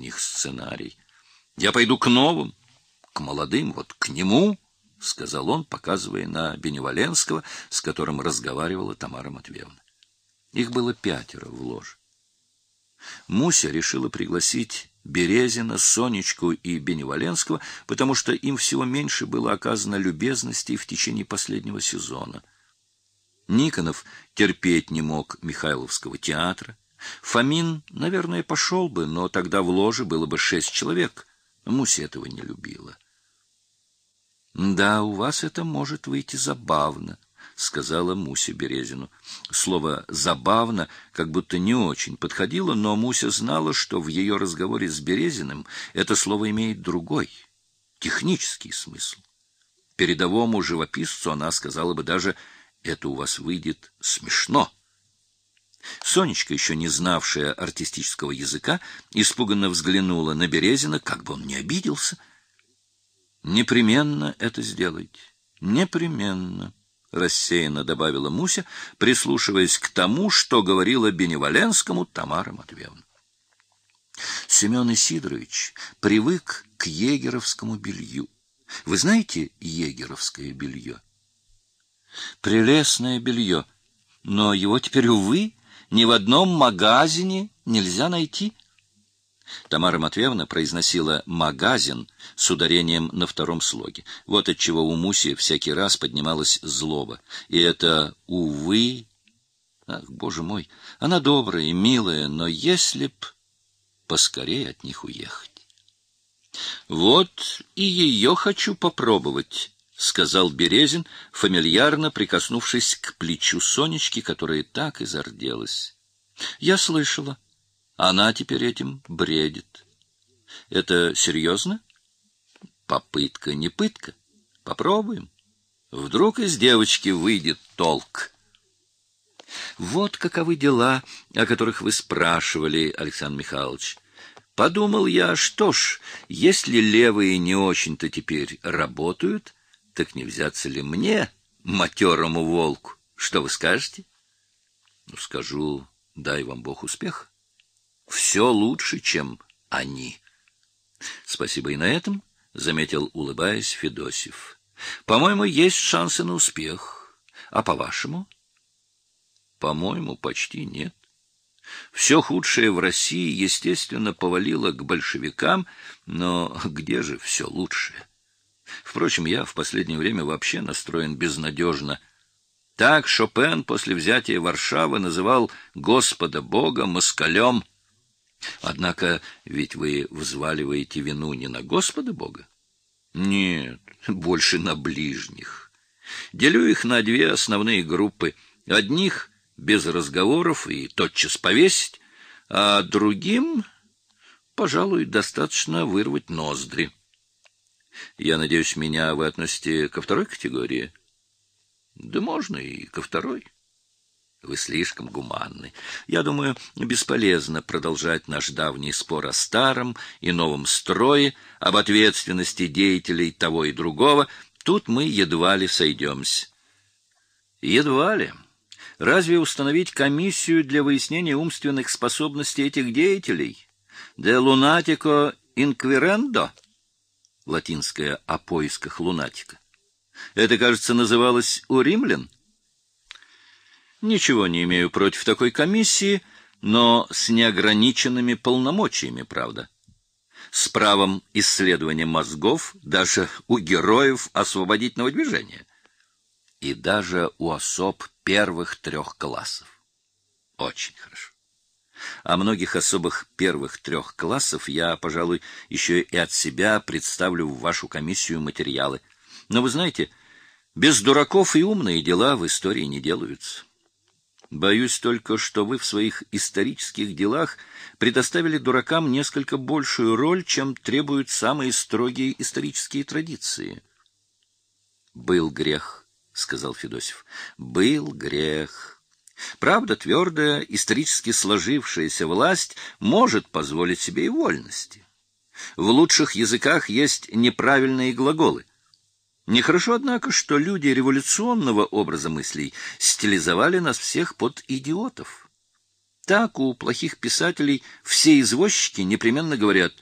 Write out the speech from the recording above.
них сценарий. Я пойду к новым, к молодым, вот к нему, — сказал он, показывая на Беневаленского, с которым разговаривала Тамара Матвеевна. Их было пятеро в ложе. Муся решила пригласить Березина, Сонечку и Беневаленского, потому что им всего меньше было оказано любезностей в течение последнего сезона. Никонов терпеть не мог Михайловского театра. Фомин, наверное, пошел бы, но тогда в ложе было бы шесть человек. Муся этого не любила. Да, у вас это может выйти забавно, сказала Муся Березину. Слово забавно как будто не очень подходило, но Муся знала, что в ее разговоре с Березиным это слово имеет другой, технический смысл. Передовому живописцу она сказала бы даже: "Это у вас выйдет смешно". Сонечка, еще не знавшая артистического языка, испуганно взглянула на Березина, как бы он не обиделся. Непременно это сделайте. Непременно, рассеянно добавила Муся, прислушиваясь к тому, что говорила Беневаленскому Тамара Матвеевна. Семен Исидорович привык к егеровскому белью. Вы знаете егеровское белье? Прелестное белье, но его теперь увы ни в одном магазине нельзя найти. Тамара Матвеевна произносила «магазин» с ударением на втором слоге. Вот от чего у Муси всякий раз поднималась злоба. И это, увы... Ах, боже мой, она добрая и милая, но если б поскорее от них уехать. Вот и ее хочу попробовать, — сказал Березин, фамильярно прикоснувшись к плечу Сонечки, которая так и зарделась. — Я слышала. — она теперь этим бредит. Это серьезно? Попытка не пытка. Попробуем. Вдруг из девочки выйдет толк. Вот каковы дела, о которых вы спрашивали, Александр Михайлович. Подумал я, что ж, если левые не очень-то теперь работают, так не взяться ли мне, матерому волку? Что вы скажете? Ну, скажу, дай вам Бог успеха все лучше, чем они. Спасибо и на этом, заметил, улыбаясь Федосев. По-моему, есть шансы на успех. А по-вашему? По-моему, почти нет. Все худшее в России, естественно, повалило к большевикам, но где же все лучшее? Впрочем, я в последнее время вообще настроен безнадежно. Так Шопен после взятия Варшавы называл Господа Бога москалем. Однако ведь вы взваливаете вину не на Господа Бога? Нет, больше на ближних. Делю их на две основные группы. Одних без разговоров и тотчас повесить, а другим, пожалуй, достаточно вырвать ноздри. Я надеюсь, меня вы относите ко второй категории? Да можно и ко второй. Вы слишком гуманны. Я думаю, бесполезно продолжать наш давний спор о старом и новом строе, об ответственности деятелей того и другого. Тут мы едва ли сойдемся. Едва ли. Разве установить комиссию для выяснения умственных способностей этих деятелей? De lunatico inquirendo? Латинское о поисках лунатика. Это, кажется, называлось у римлян. Ничего не имею против такой комиссии, но с неограниченными полномочиями, правда. С правом исследования мозгов даже у героев освободительного движения. И даже у особ первых трех классов. Очень хорошо. О многих особых первых трех классов я, пожалуй, еще и от себя представлю в вашу комиссию материалы. Но вы знаете, без дураков и умные дела в истории не делаются. Боюсь только, что вы в своих исторических делах предоставили дуракам несколько большую роль, чем требуют самые строгие исторические традиции. Был грех, сказал Федосев. Был грех. Правда, твердая, исторически сложившаяся власть может позволить себе и вольности. В лучших языках есть неправильные глаголы. Нехорошо, однако, что люди революционного образа мыслей стилизовали нас всех под идиотов. Так у плохих писателей все извозчики непременно говорят